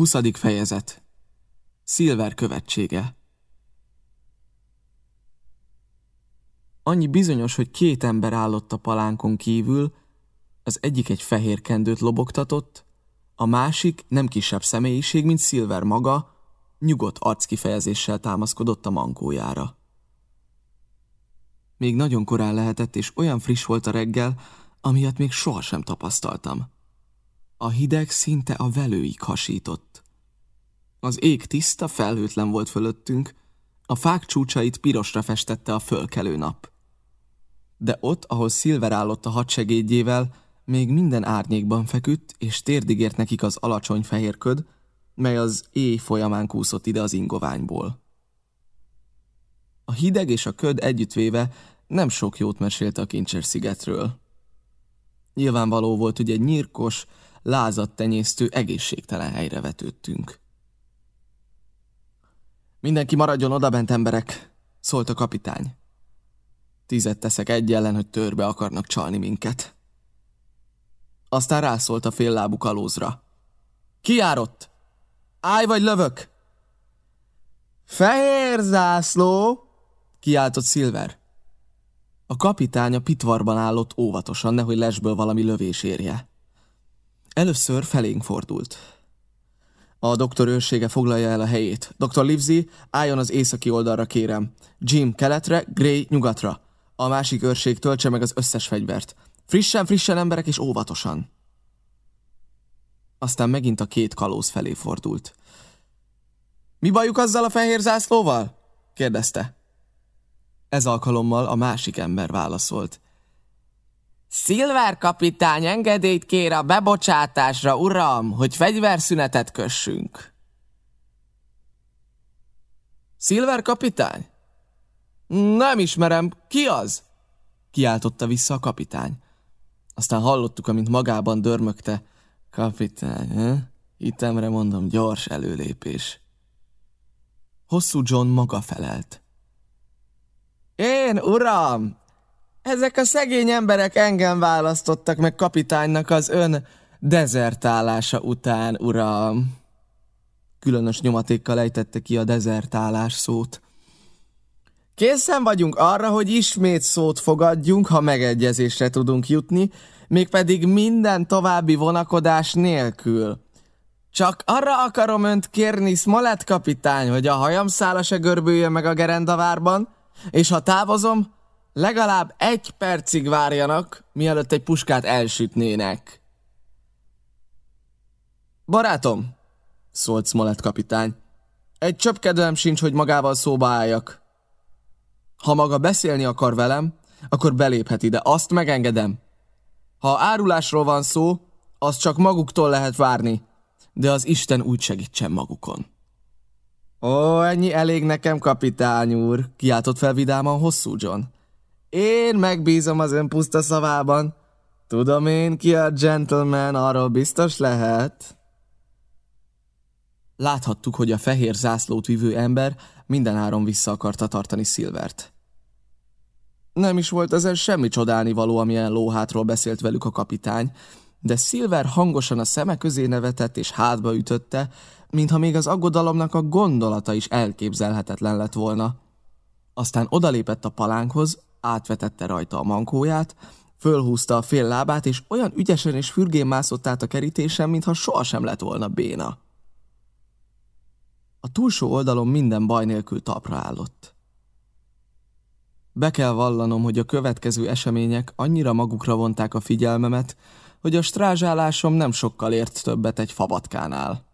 Huszadik fejezet Silver követsége Annyi bizonyos, hogy két ember állott a palánkon kívül, az egyik egy fehér kendőt lobogtatott, a másik, nem kisebb személyiség, mint Silver maga, nyugodt arckifejezéssel támaszkodott a mankójára. Még nagyon korán lehetett, és olyan friss volt a reggel, amilyet még sohasem tapasztaltam. A hideg szinte a velőig hasított. Az ég tiszta, felhőtlen volt fölöttünk, a fák csúcsait pirosra festette a fölkelő nap. De ott, ahol Silver állott a hadsegédjével, még minden árnyékban feküdt, és térdigért nekik az alacsony fehér köd, mely az éj folyamán kúszott ide az ingoványból. A hideg és a köd együttvéve nem sok jót mesélte a Kincser szigetről. Nyilvánvaló volt, hogy egy nyírkos, lázat tenyésztő, egészségtelen helyre vetődtünk. Mindenki maradjon odabent, emberek, szólt a kapitány. Tízet teszek egy ellen, hogy törbe akarnak csalni minket. Aztán rászólt a féllábú kalózra. Ki jár ott? Állj vagy lövök! Fehér zászló! kiáltott Silver. A kapitány a pitvarban állott óvatosan, nehogy lesből valami lövés érje. Először felénk fordult. A doktor őrsége foglalja el a helyét. Dr. Livesey, álljon az északi oldalra, kérem. Jim, keletre, Gray, nyugatra. A másik őrség töltse meg az összes fegyvert. Frissen, frissen emberek, és óvatosan. Aztán megint a két kalóz felé fordult. Mi bajuk azzal a fehér zászlóval? kérdezte. Ez alkalommal a másik ember válaszolt. Szilvár kapitány engedélyt kér a bebocsátásra, uram, hogy fegyverszünetet kössünk. Szilvár kapitány? Nem ismerem, ki az? Kiáltotta vissza a kapitány. Aztán hallottuk, amint magában dörmögte. Kapitány, he? Itemre mondom, gyors előlépés. Hosszú John maga felelt. Én, uram, ezek a szegény emberek engem választottak meg kapitánynak az ön dezertálása után, uram. Különös nyomatékkal ejtette ki a dezertálás szót. Készen vagyunk arra, hogy ismét szót fogadjunk, ha megegyezésre tudunk jutni, mégpedig minden további vonakodás nélkül. Csak arra akarom önt kérni, Smollett kapitány, hogy a hajam szála se görbüljön meg a gerendavárban, és ha távozom, legalább egy percig várjanak, mielőtt egy puskát elsütnének. Barátom, szólt Smollett kapitány, egy csöpkedőm sincs, hogy magával szóba álljak. Ha maga beszélni akar velem, akkor beléphet ide, azt megengedem. Ha árulásról van szó, az csak maguktól lehet várni, de az Isten úgy segítsen magukon. Ó, ennyi elég nekem, kapitány úr, kiáltott fel vidáman hosszú John. Én megbízom az ön puszta szavában. Tudom én, ki a gentleman, arról biztos lehet. Láthattuk, hogy a fehér zászlót vívő ember mindenáron vissza akarta tartani Silvert. Nem is volt ezen semmi csodálni való, amilyen lóhátról beszélt velük a kapitány, de Silver hangosan a szeme közé nevetett és hátba ütötte, mintha még az aggodalomnak a gondolata is elképzelhetetlen lett volna. Aztán odalépett a palánkhoz, átvetette rajta a mankóját, fölhúzta a fél lábát, és olyan ügyesen és fürgén mászott át a kerítésen, mintha sohasem lett volna béna. A túlsó oldalon minden baj nélkül talpra állott. Be kell vallanom, hogy a következő események annyira magukra vonták a figyelmemet, hogy a strázsálásom nem sokkal ért többet egy fabatkánál.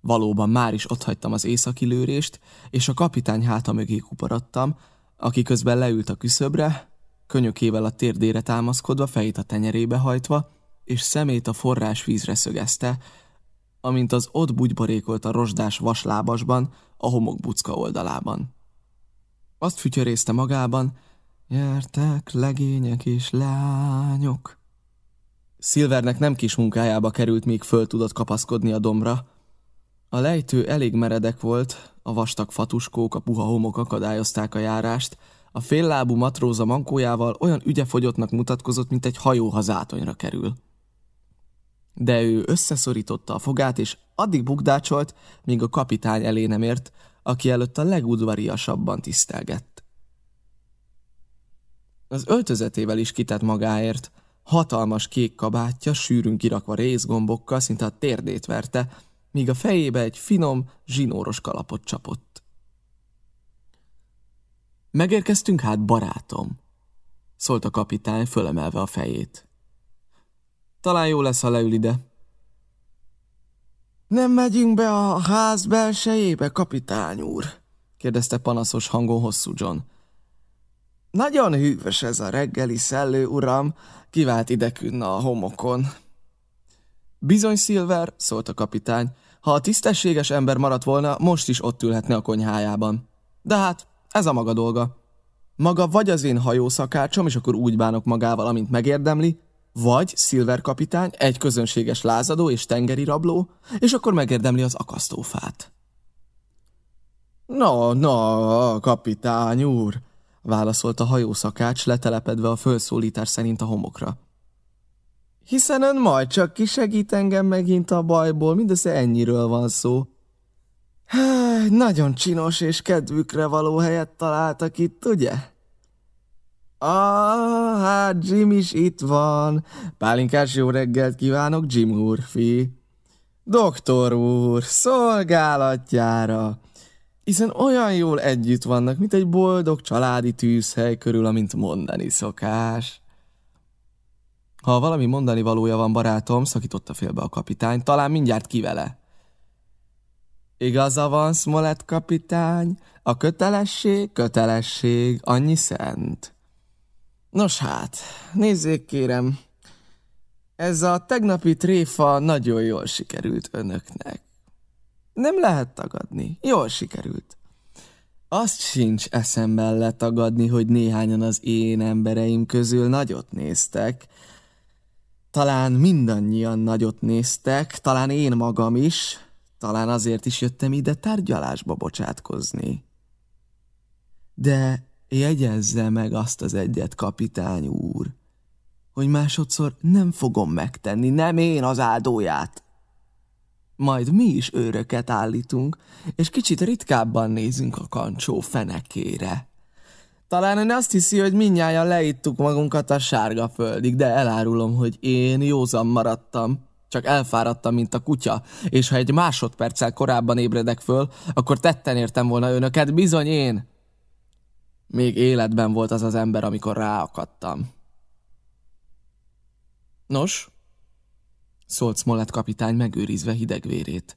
Valóban már is otthagytam az északi lőrést, és a kapitány háta mögé kuporodtam, aki közben leült a küszöbre, könyökével a térdére támaszkodva, fejét a tenyerébe hajtva, és szemét a forrás vízre szögezte, amint az ott bugyborékolt a rozsdás vaslábasban, a homokbucka oldalában. Azt fütyörészte magában, Gyertek, legények és lányok. Silvernek nem kis munkájába került, míg föl tudott kapaszkodni a dombra. A lejtő elég meredek volt, a vastag fatuskók, a puha homok akadályozták a járást, a féllábú matróza mankójával olyan ügyefogyottnak mutatkozott, mint egy hajó, ha zátonyra kerül. De ő összeszorította a fogát, és addig bukdácsolt, míg a kapitány elé nem ért, aki előtt a legudvariasabban tisztelgett. Az öltözetével is kitett magáért, hatalmas kék kabátja, sűrűn kirakva részgombokkal, szinte a térdét verte, míg a fejébe egy finom, zsinóros kalapot csapott. Megérkeztünk hát, barátom, szólt a kapitány, fölemelve a fejét. Talán jó lesz, ha leül ide. Nem megyünk be a ház belsejébe, kapitány úr? kérdezte panaszos hangon hosszú John. Nagyon hűvös ez a reggeli szellő, uram, kivált idekünna a homokon. Bizony, Silver, szólt a kapitány, ha a tisztességes ember maradt volna, most is ott ülhetne a konyhájában. De hát, ez a maga dolga. Maga vagy az én hajószakácsom, és akkor úgy bánok magával, amint megérdemli, vagy Silver kapitány, egy közönséges lázadó és tengeri rabló, és akkor megérdemli az akasztófát. Na, na, kapitány úr, válaszolt a hajószakács letelepedve a fölszólítás szerint a homokra. Hiszen ön majd csak kisegít engem megint a bajból, mindössze ennyiről van szó. Nagyon csinos és kedvükre való helyet találtak itt, ugye? Ah, hát Jim is itt van. Pálinkás jó reggelt kívánok, Jim úr, fi. Doktor úr, szolgálatjára. Hiszen olyan jól együtt vannak, mint egy boldog családi tűzhely körül, amint mondani szokás. Ha valami mondani valója van, barátom, szakította félbe a kapitány, talán mindjárt kivele. Igaza van, Smollett kapitány, a kötelesség, kötelesség, annyi szent. Nos hát, nézzék kérem, ez a tegnapi tréfa nagyon jól sikerült önöknek. Nem lehet tagadni, jól sikerült. Azt sincs eszemben letagadni, hogy néhányan az én embereim közül nagyot néztek. Talán mindannyian nagyot néztek, talán én magam is, talán azért is jöttem ide tárgyalásba bocsátkozni. De jegyezze meg azt az egyet, kapitány úr, hogy másodszor nem fogom megtenni, nem én az áldóját. Majd mi is őröket állítunk, és kicsit ritkábban nézünk a kancsó fenekére. Talán ön azt hiszi, hogy minnyáján leittuk magunkat a sárga földig, de elárulom, hogy én józan maradtam. Csak elfáradtam, mint a kutya, és ha egy másodperccel korábban ébredek föl, akkor tetten értem volna önöket, bizony én. Még életben volt az az ember, amikor ráakadtam. Nos, szólt Smollett kapitány megőrizve hidegvérét.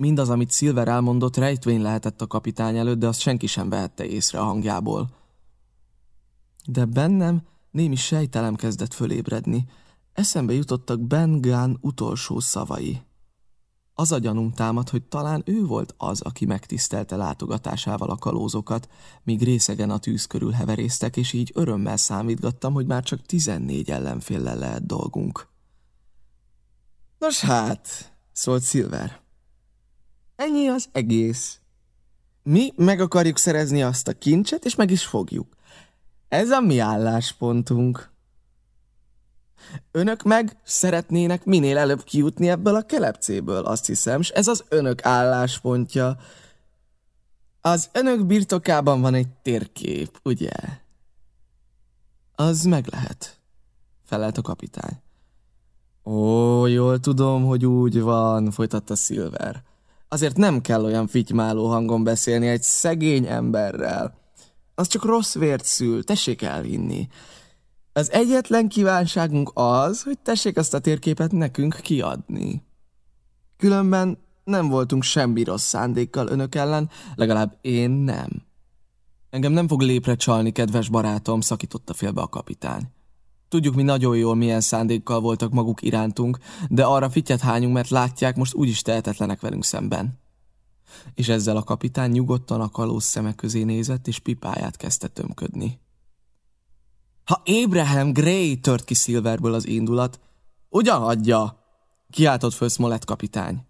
Mindaz, amit Silver elmondott, rejtvény lehetett a kapitány előtt, de azt senki sem vehette észre a hangjából. De bennem némi sejtelem kezdett fölébredni. Eszembe jutottak Ben Gunn utolsó szavai. Az a gyanúm támad, hogy talán ő volt az, aki megtisztelte látogatásával a kalózokat, míg részegen a tűz körül heverésztek, és így örömmel számítgattam, hogy már csak tizennégy ellenféllel lehet dolgunk. Nos hát, szólt Silver. Ennyi az egész. Mi meg akarjuk szerezni azt a kincset, és meg is fogjuk. Ez a mi álláspontunk. Önök meg szeretnének minél előbb kijutni ebből a kelepcéből, azt hiszem, és ez az önök álláspontja. Az önök birtokában van egy térkép, ugye? Az meg lehet, felelt a kapitány. Ó, jól tudom, hogy úgy van, folytatta Silver. Azért nem kell olyan fitymáló hangon beszélni egy szegény emberrel. Az csak rossz vért szül, tessék elhinni. Az egyetlen kívánságunk az, hogy tessék azt a térképet nekünk kiadni. Különben nem voltunk semmi rossz szándékkal önök ellen, legalább én nem. Engem nem fog lépre csalni, kedves barátom, szakította félbe a kapitány. Tudjuk mi nagyon jól, milyen szándékkal voltak maguk irántunk, de arra fityet hányunk, mert látják, most úgyis tehetetlenek velünk szemben. És ezzel a kapitány nyugodtan a kalóz szeme közé nézett, és pipáját kezdte tömködni. Ha Abraham Gray tört ki Silverből az indulat, ugyan adja, kiáltott föl Smollett kapitány.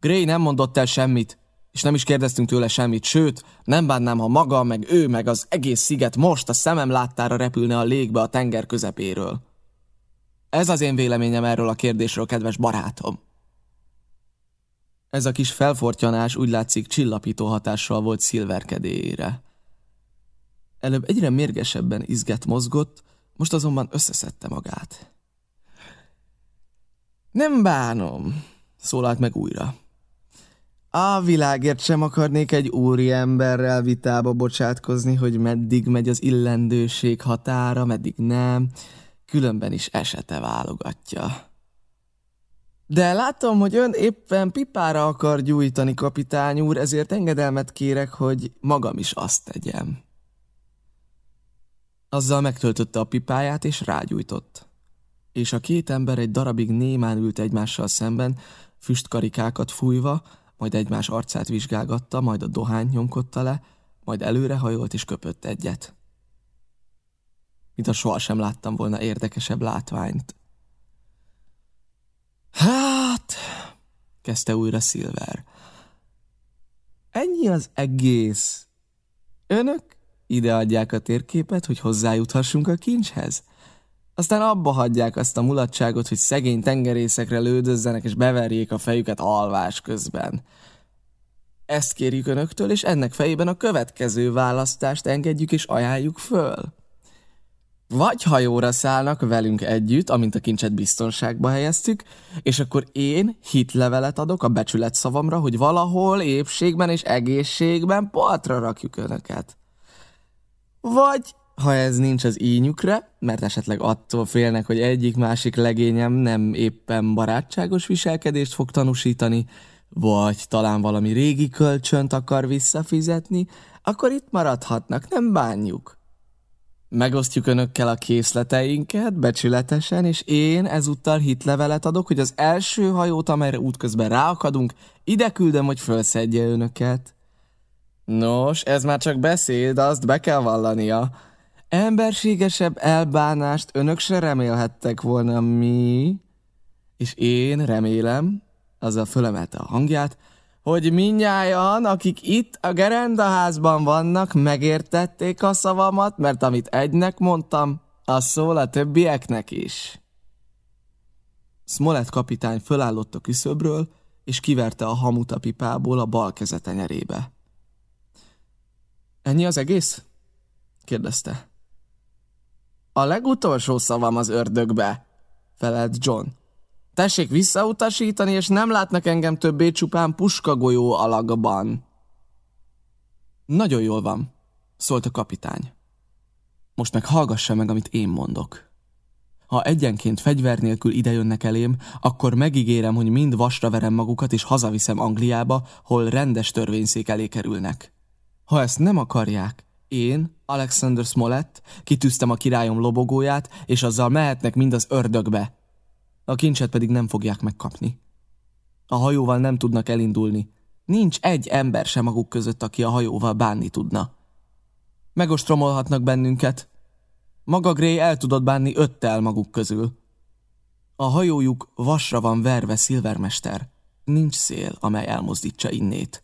Gray nem mondott el semmit, és nem is kérdeztünk tőle semmit, sőt, nem bánnám, ha maga, meg ő, meg az egész sziget most a szemem láttára repülne a légbe a tenger közepéről. Ez az én véleményem erről a kérdésről, kedves barátom. Ez a kis felfortyanás úgy látszik csillapító hatással volt szilverkedélyére. Előbb egyre mérgesebben izget mozgott, most azonban összeszedte magát. Nem bánom, szólalt meg újra. A világért sem akarnék egy úri emberrel vitába bocsátkozni, hogy meddig megy az illendőség határa, meddig nem, különben is esete válogatja. De látom, hogy ön éppen pipára akar gyújtani, kapitány úr, ezért engedelmet kérek, hogy magam is azt tegyem. Azzal megtöltötte a pipáját, és rágyújtott. És a két ember egy darabig némán ült egymással szemben, füstkarikákat fújva, majd egymás arcát vizsgálgatta, majd a dohányt nyomkodta le, majd előrehajolt és köpött egyet. Mint a sohasem láttam volna érdekesebb látványt. Hát, kezdte újra Silver. Ennyi az egész. Önök ide adják a térképet, hogy hozzájuthassunk a kincshez. Aztán abba hagyják azt a mulatságot, hogy szegény tengerészekre lődözzenek és beverjék a fejüket alvás közben. Ezt kérjük önöktől, és ennek fejében a következő választást engedjük és ajánljuk föl. Vagy hajóra szállnak velünk együtt, amint a kincset biztonságba helyeztük, és akkor én hitlevelet adok a becsület szavamra, hogy valahol épségben és egészségben partra rakjuk önöket. Vagy ha ez nincs az ínyükre, mert esetleg attól félnek, hogy egyik-másik legényem nem éppen barátságos viselkedést fog tanúsítani, vagy talán valami régi kölcsönt akar visszafizetni, akkor itt maradhatnak, nem bánjuk. Megosztjuk önökkel a készleteinket becsületesen, és én ezúttal hitlevelet adok, hogy az első hajót, amelyre útközben ráakadunk, ide küldöm, hogy felszedje önöket. Nos, ez már csak beszéd, azt be kell vallania. Emberségesebb elbánást önök se remélhettek volna mi, és én remélem, azzal fölemelte a hangját, hogy minnyáján, akik itt a gerendaházban vannak, megértették a szavamat, mert amit egynek mondtam, az szól a többieknek is. Smollett kapitány fölállott a küszöbről, és kiverte a hamut a pipából a bal keze tenyerébe. Ennyi az egész? kérdezte. A legutolsó szavam az ördögbe, felelt John. Tessék visszautasítani, és nem látnak engem többé csupán puskagolyó alakban. Nagyon jól van, szólt a kapitány. Most meg hallgassa meg, amit én mondok. Ha egyenként fegyver nélkül idejönnek elém, akkor megígérem, hogy mind vasra verem magukat, és hazaviszem Angliába, hol rendes törvényszék elé kerülnek. Ha ezt nem akarják, én, Alexander Smollett, kitűztem a királyom lobogóját, és azzal mehetnek mind az ördögbe. A kincset pedig nem fogják megkapni. A hajóval nem tudnak elindulni. Nincs egy ember sem maguk között, aki a hajóval bánni tudna. Megostromolhatnak bennünket. Maga Gray el tudott bánni öttel maguk közül. A hajójuk vasra van verve, szilvermester. Nincs szél, amely elmozdítsa innét.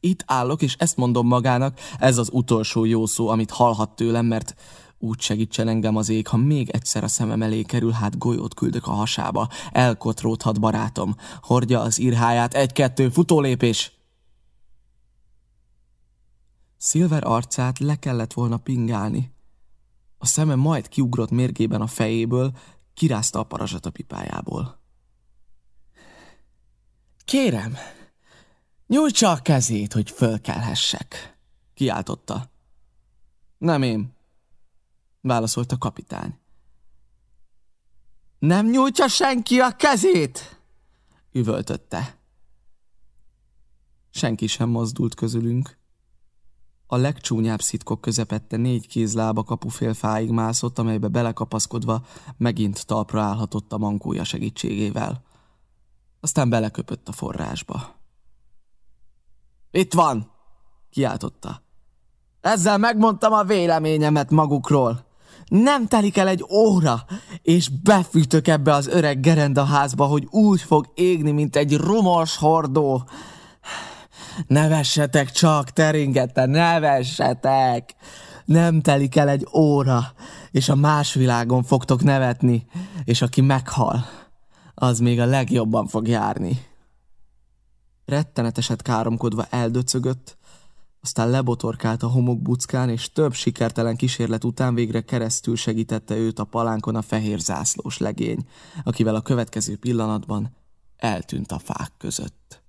Itt állok, és ezt mondom magának, ez az utolsó jó szó, amit hallhat tőlem, mert úgy segítsen engem az ég, ha még egyszer a szemem elé kerül, hát golyót küldök a hasába. Elkotródhat barátom. Hordja az irháját, egy-kettő, futólépés! Silver arcát le kellett volna pingálni. A szeme majd kiugrott mérgében a fejéből, kirázta a parazsat a pipájából. Kérem, Nyújtsa a kezét, hogy fölkelhessek, kiáltotta. Nem én, válaszolt a kapitány. Nem nyújtja senki a kezét, üvöltötte. Senki sem mozdult közülünk. A legcsúnyább szitkok közepette négy kézlába kapufélfáig mászott, amelybe belekapaszkodva megint talpra állhatott a mankója segítségével. Aztán beleköpött a forrásba. Itt van! kiáltotta. Ezzel megmondtam a véleményemet magukról. Nem telik el egy óra, és befűtök ebbe az öreg gerendaházba, hogy úgy fog égni, mint egy rumos hordó. Nevessetek csak, teringette, nevessetek! Nem telik el egy óra, és a más világon fogtok nevetni, és aki meghal, az még a legjobban fog járni. Retteneteset káromkodva eldöcögött, aztán lebotorkált a homokbuckán, és több sikertelen kísérlet után végre keresztül segítette őt a palánkon a fehér zászlós legény, akivel a következő pillanatban eltűnt a fák között.